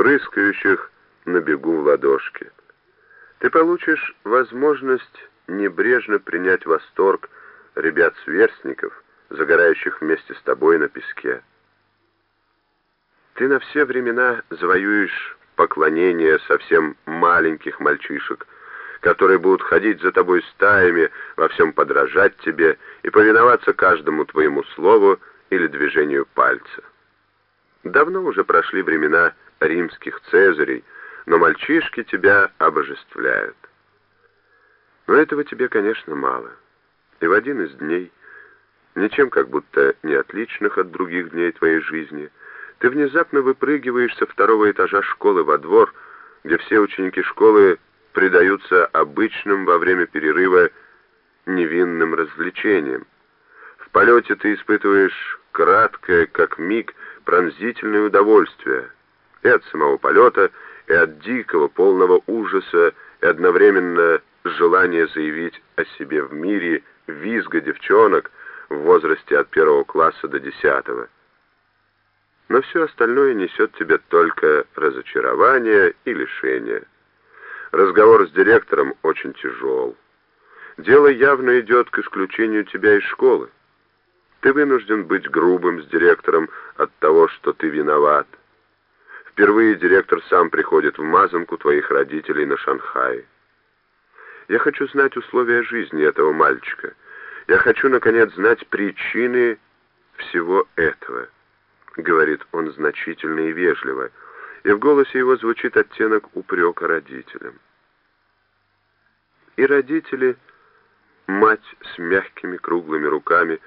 прыскающих на бегу в ладошки. Ты получишь возможность небрежно принять восторг ребят-сверстников, загорающих вместе с тобой на песке. Ты на все времена завоюешь поклонение совсем маленьких мальчишек, которые будут ходить за тобой стаями, во всем подражать тебе и повиноваться каждому твоему слову или движению пальца. Давно уже прошли времена римских цезарей, но мальчишки тебя обожествляют. Но этого тебе, конечно, мало. И в один из дней, ничем как будто не отличных от других дней твоей жизни, ты внезапно выпрыгиваешь со второго этажа школы во двор, где все ученики школы предаются обычным во время перерыва невинным развлечениям. В полете ты испытываешь краткое, как миг, пронзительное удовольствие и от самого полета, и от дикого, полного ужаса, и одновременно желание заявить о себе в мире визга девчонок в возрасте от первого класса до десятого. Но все остальное несет тебе только разочарование и лишение. Разговор с директором очень тяжел. Дело явно идет к исключению тебя из школы. Ты вынужден быть грубым с директором от того, что ты виноват. Впервые директор сам приходит в мазанку твоих родителей на Шанхай. Я хочу знать условия жизни этого мальчика. Я хочу, наконец, знать причины всего этого, говорит он значительно и вежливо, и в голосе его звучит оттенок упрека родителям. И родители, мать с мягкими круглыми руками,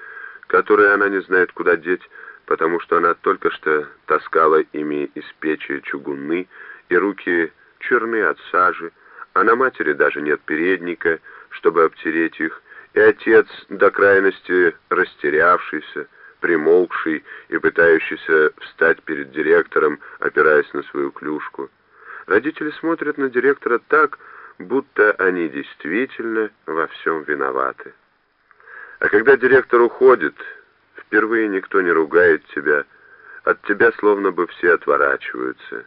которые она не знает куда деть, потому что она только что таскала ими из печи чугуны, и руки черны от сажи, а на матери даже нет передника, чтобы обтереть их, и отец до крайности растерявшийся, примолкший и пытающийся встать перед директором, опираясь на свою клюшку. Родители смотрят на директора так, будто они действительно во всем виноваты. А когда директор уходит, впервые никто не ругает тебя, от тебя словно бы все отворачиваются.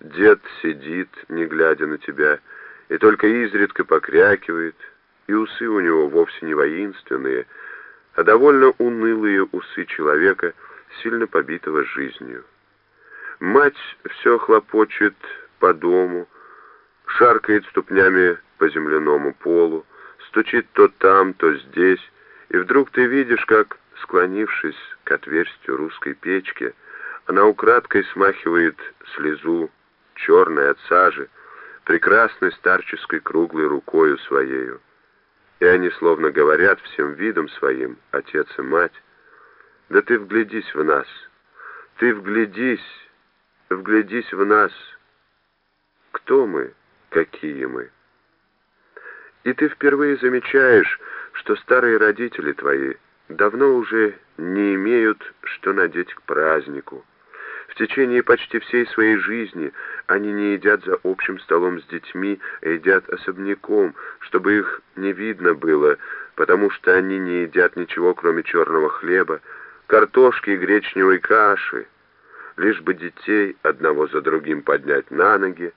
Дед сидит, не глядя на тебя, и только изредка покрякивает, и усы у него вовсе не воинственные, а довольно унылые усы человека, сильно побитого жизнью. Мать все хлопочет по дому, шаркает ступнями по земляному полу, стучит то там, то здесь, и вдруг ты видишь, как, склонившись к отверстию русской печки, она украдкой смахивает слезу, черной от сажи, прекрасной старческой круглой рукою своею. И они словно говорят всем видом своим, отец и мать, «Да ты вглядись в нас, ты вглядись, вглядись в нас. Кто мы, какие мы?» И ты впервые замечаешь, что старые родители твои давно уже не имеют, что надеть к празднику. В течение почти всей своей жизни они не едят за общим столом с детьми, а едят особняком, чтобы их не видно было, потому что они не едят ничего, кроме черного хлеба, картошки и гречневой каши, лишь бы детей одного за другим поднять на ноги,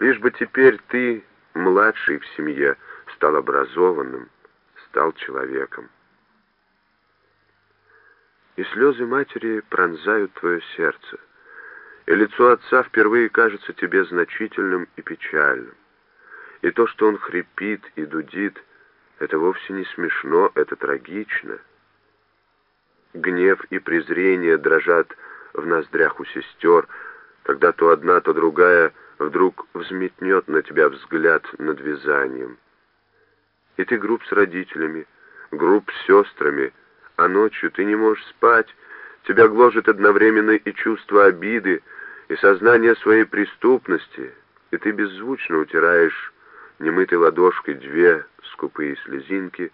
лишь бы теперь ты, младший в семье, стал образованным, стал человеком. И слезы матери пронзают твое сердце, и лицо отца впервые кажется тебе значительным и печальным. И то, что он хрипит и дудит, это вовсе не смешно, это трагично. Гнев и презрение дрожат в ноздрях у сестер, когда то одна, то другая вдруг взметнет на тебя взгляд над вязанием. И ты груб с родителями, груб с сестрами, а ночью ты не можешь спать, тебя гложет одновременно и чувство обиды, и сознание своей преступности, и ты беззвучно утираешь немытой ладошкой две скупые слезинки,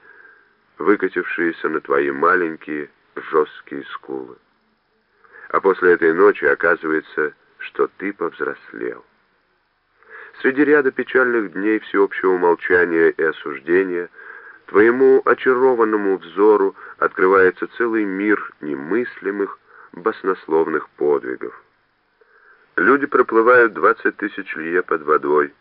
выкатившиеся на твои маленькие жесткие скулы. А после этой ночи оказывается, что ты повзрослел. Среди ряда печальных дней всеобщего молчания и осуждения твоему очарованному взору открывается целый мир немыслимых, баснословных подвигов. Люди проплывают 20 тысяч лье под водой.